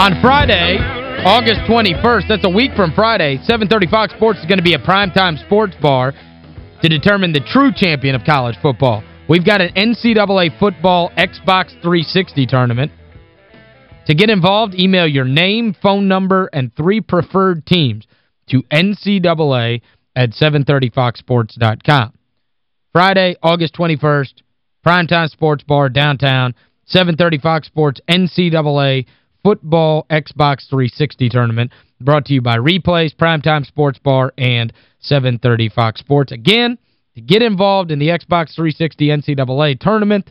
On Friday, August 21st, that's a week from Friday, 730 Fox Sports is going to be a primetime sports bar to determine the true champion of college football. We've got an NCAA football Xbox 360 tournament. To get involved, email your name, phone number, and three preferred teams to NCAA at 730foxsports.com. Friday, August 21st, Primetime Sports Bar downtown, 730 Fox Sports NCAA Football Xbox 360 Tournament brought to you by Replays, Primetime Sports Bar, and 730 Fox Sports. Again, to get involved in the Xbox 360 NCAA Tournament,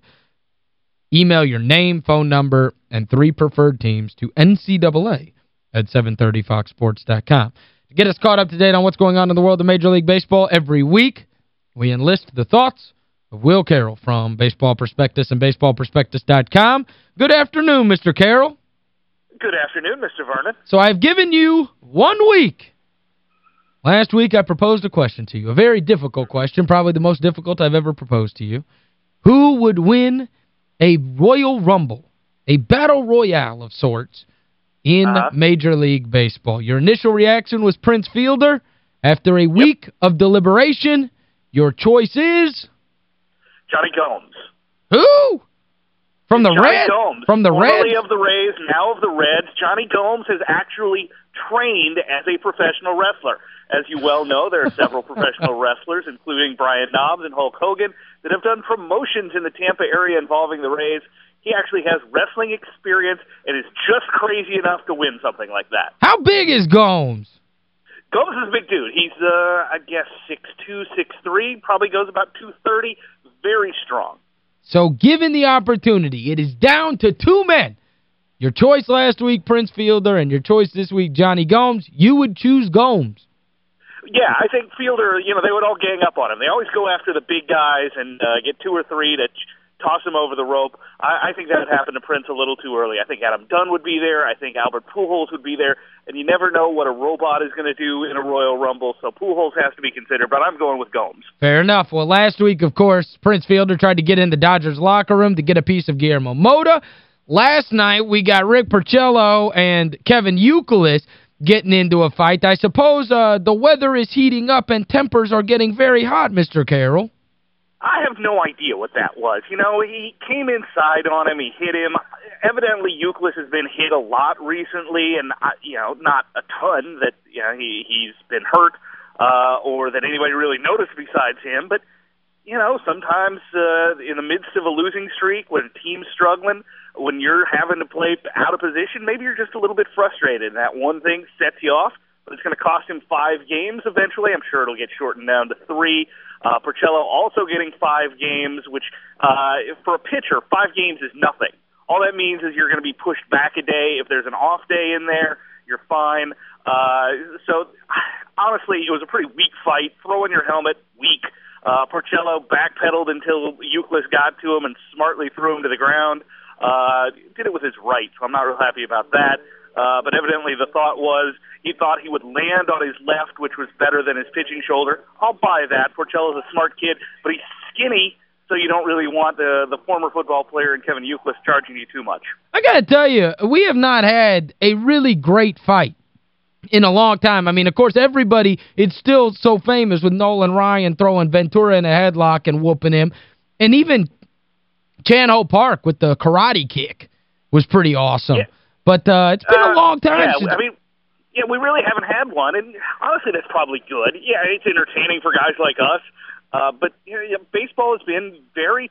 email your name, phone number, and three preferred teams to NCAA at 730foxsports.com. To get us caught up to date on what's going on in the world of Major League Baseball every week, we enlist the thoughts of Will Carroll from Baseball Prospectus and BaseballProspectus.com. Good afternoon, Mr. Carroll. Good afternoon, Mr. Vernon. So I've given you one week. Last week I proposed a question to you, a very difficult question, probably the most difficult I've ever proposed to you. Who would win a Royal Rumble, a battle royale of sorts, in uh -huh. Major League Baseball? Your initial reaction was Prince Fielder. After a week yep. of deliberation, your choice is... Jonny Gomes. Who? From the Jonny Reds? Gomes, From the Reds? of the Rays, now of the Reds. Jonny Gomes has actually trained as a professional wrestler. As you well know, there are several professional wrestlers, including Brian Knobbs and Hulk Hogan, that have done promotions in the Tampa area involving the Rays. He actually has wrestling experience and is just crazy enough to win something like that. How big is Gomes? Gomes is a big dude. He's, uh, I guess, six two, six three. probably goes about 230 very strong. So given the opportunity, it is down to two men. Your choice last week, Prince Fielder, and your choice this week, Jonny Gomes. You would choose Gomes. Yeah, I think Fielder, you know, they would all gang up on him. They always go after the big guys and uh, get two or three to toss him over the rope. I, I think that would happen to Prince a little too early. I think Adam Dunn would be there. I think Albert Pujols would be there. And you never know what a robot is going to do in a Royal Rumble, so Pujols has to be considered. But I'm going with Gomes. Fair enough. Well, last week, of course, Prince Fielder tried to get in the Dodgers locker room to get a piece of Guillermo Mota. Last night, we got Rick Porcello and Kevin Youkilis getting into a fight. I suppose uh, the weather is heating up and tempers are getting very hot, Mr. Carroll. I have no idea what that was. You know, he came inside on him, he hit him. Evidently, Youkilis has been hit a lot recently, and you know, not a ton that you know he he's been hurt uh, or that anybody really noticed besides him. But you know, sometimes uh, in the midst of a losing streak, when a team's struggling, when you're having to play out of position, maybe you're just a little bit frustrated, and that one thing sets you off. But it's going to cost him five games eventually. I'm sure it'll get shortened down to three. Uh, Porcello also getting five games, which uh, for a pitcher, five games is nothing. All that means is you're going to be pushed back a day. If there's an off day in there, you're fine. Uh, so honestly, it was a pretty weak fight. Throwing your helmet, weak. Uh, Porcello backpedaled until Youkilis got to him and smartly threw him to the ground. Uh, did it with his right, so I'm not real happy about that. Uh, but evidently the thought was he thought he would land on his left, which was better than his pitching shoulder. I'll buy that. Porcello's a smart kid, but he's skinny, so you don't really want the, the former football player and Kevin Youkilis charging you too much. I got to tell you, we have not had a really great fight in a long time. I mean, of course, everybody, it's still so famous with Nolan Ryan throwing Ventura in a headlock and whooping him. And even Chan Ho Park with the karate kick was pretty awesome. Yeah. But uh, it's been uh, a long time. Yeah, I mean, yeah, we really haven't had one, and honestly, that's probably good. Yeah, it's entertaining for guys like us, uh, but you know, baseball has been very,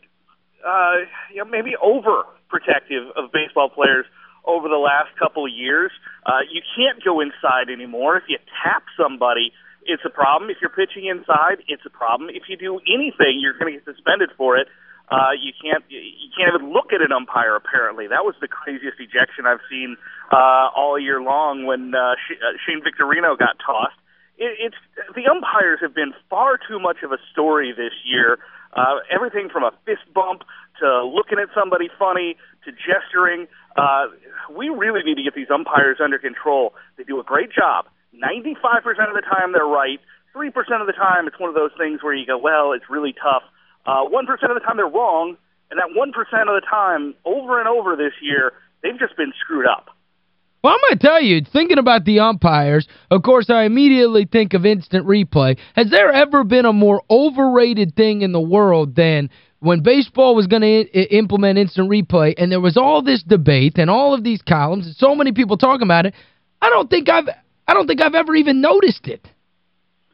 uh, you know, maybe overprotective of baseball players over the last couple of years. Uh, you can't go inside anymore. If you tap somebody, it's a problem. If you're pitching inside, it's a problem. If you do anything, you're going to get suspended for it. Uh, you can't you can't even look at an umpire. Apparently, that was the craziest ejection I've seen uh, all year long when uh, uh, Shane Victorino got tossed. It, it's the umpires have been far too much of a story this year. Uh, everything from a fist bump to looking at somebody funny to gesturing. Uh, we really need to get these umpires under control. They do a great job. 95% of the time they're right. 3% of the time it's one of those things where you go, well, it's really tough uh, 1% of the time they're wrong, and that 1% of the time, over and over this year, they've just been screwed up. Well, I'm going to tell you, thinking about the umpires, of course, I immediately think of instant replay. Has there ever been a more overrated thing in the world than when baseball was going to implement instant replay and there was all this debate and all of these columns and so many people talking about it, I don't think I've I don't think I've ever even noticed it.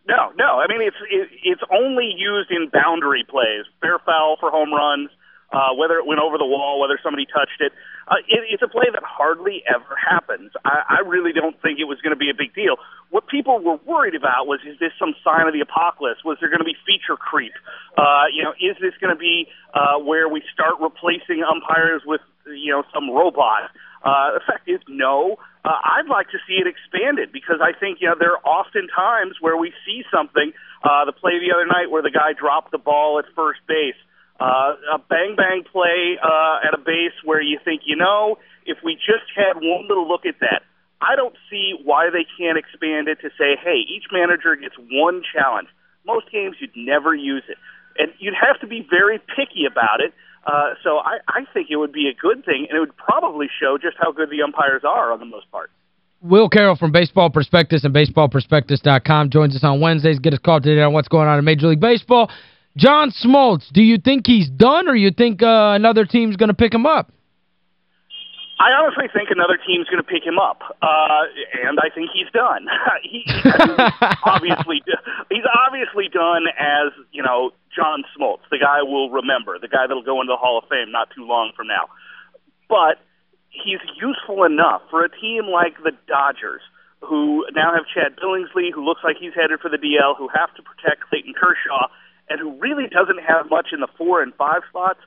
No, no. I mean, it's it, it's only used in boundary plays, fair foul for home runs, uh, whether it went over the wall, whether somebody touched it. Uh, it it's a play that hardly ever happens. I, I really don't think it was going to be a big deal. What people were worried about was, is this some sign of the apocalypse? Was there going to be feature creep? Uh, you know, is this going to be uh, where we start replacing umpires with, you know, some robot? Uh, the fact is, no. Uh, I'd like to see it expanded because I think you know there are often times where we see something. Uh, the play the other night where the guy dropped the ball at first base, uh, a bang bang play uh, at a base where you think, you know, if we just had one little look at that, I don't see why they can't expand it to say, hey, each manager gets one challenge. Most games you'd never use it, and you'd have to be very picky about it uh, so I, I think it would be a good thing, and it would probably show just how good the umpires are on the most part. Will Carroll from Baseball Prospectus and BaseballProspectus.com joins us on Wednesdays. Get us called today on what's going on in Major League Baseball. John Smoltz, do you think he's done or you think uh, another team's going to pick him up? I honestly think another team's going to pick him up, uh, and I think he's done. he, he's obviously he's obviously done as you know John Smoltz, the guy we'll remember, the guy that'll go into the Hall of Fame not too long from now. But he's useful enough for a team like the Dodgers, who now have Chad Billingsley, who looks like he's headed for the DL, who have to protect Clayton Kershaw, and who really doesn't have much in the four and five spots.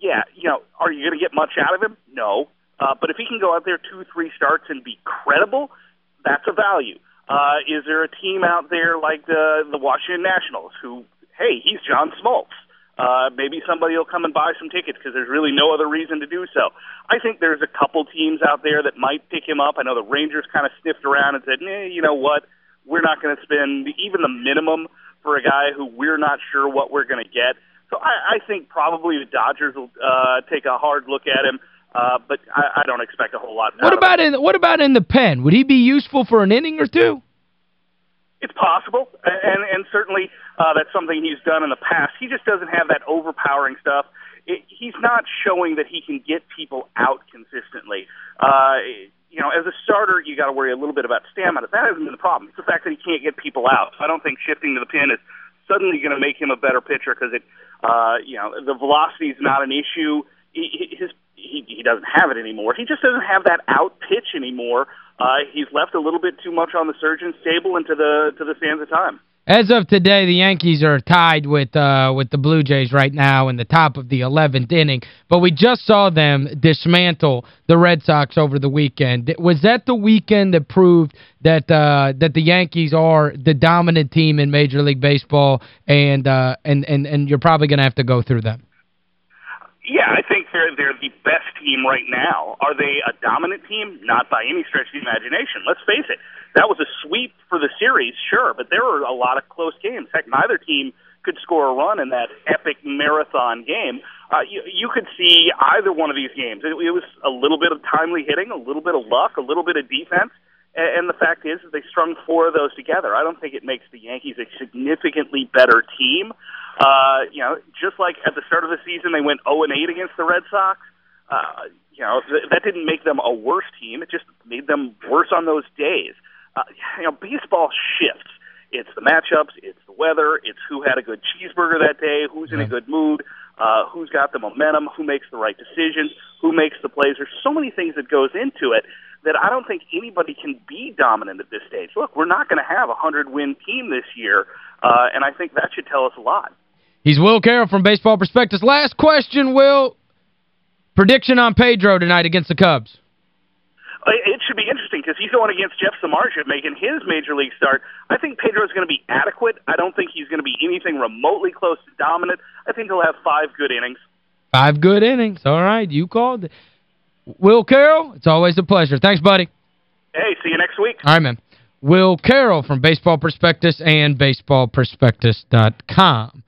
Yeah, you know, are you going to get much out of him? No. Uh, but if he can go out there two, three starts and be credible, that's a value. Uh, is there a team out there like the the Washington Nationals who hey, he's John Smoltz. Uh, maybe somebody will come and buy some tickets because there's really no other reason to do so. I think there's a couple teams out there that might pick him up. I know the Rangers kind of sniffed around and said, nah, you know what? We're not going to spend even the minimum for a guy who we're not sure what we're going to get. So I, I think probably the Dodgers will uh, take a hard look at him. Uh, but I, I don't expect a whole lot. What about in what about in the pen? Would he be useful for an inning or two? It's possible, and and certainly uh, that's something he's done in the past. He just doesn't have that overpowering stuff. It, he's not showing that he can get people out consistently. Uh, you know, as a starter, you got to worry a little bit about stamina. That hasn't been the problem. It's the fact that he can't get people out. So I don't think shifting to the pin is suddenly going to make him a better pitcher because it, uh, you know, the velocity is not an issue. He, his he, he doesn't have it anymore. He just doesn't have that out pitch anymore uh, he's left a little bit too much on the surgeon's table and to the to the sands of time. As of today, the Yankees are tied with uh, with the Blue Jays right now in the top of the 11th inning. But we just saw them dismantle the Red Sox over the weekend. Was that the weekend that proved that uh, that the Yankees are the dominant team in Major League Baseball and uh, and, and, and you're probably going to have to go through them? Yeah, I think they're they're the best team right now. Are they a dominant team? Not by any stretch of the imagination. Let's face it. That was a sweep for the series, sure, but there were a lot of close games. Heck, neither team could score a run in that epic marathon game. Uh, you, you could see either one of these games. It, it was a little bit of timely hitting, a little bit of luck, a little bit of defense. And, and the fact is, that they strung four of those together. I don't think it makes the Yankees a significantly better team. Uh, you know, just like at the start of the season, they went 0 and 8 against the Red Sox. Uh, you know, th- that didn't make them a worse team. It just made them worse on those days. Uh, you know, baseball shifts. It's the matchups, it's the weather, it's who had a good cheeseburger that day, who's in a good mood, uh, who's got the momentum, who makes the right decisions, who makes the plays. There's so many things that goes into it that I don't think anybody can be dominant at this stage. Look, we're not going to have a 100-win team this year, uh, and I think that should tell us a lot. He's Will Carroll from Baseball Prospectus. Last question, Will. Prediction on Pedro tonight against the Cubs. Uh, it should be interesting because he's going against Jeff Samardzija making his major league start. I think Pedro's going to be adequate. I don't think he's going to be anything remotely close to dominant. I think he'll have five good innings. Five good innings. All right, you called it. Will Carroll, it's always a pleasure. Thanks, buddy. Hey, see you next week. All right, man. Will Carroll from Baseball Prospectus and BaseballProspectus.com.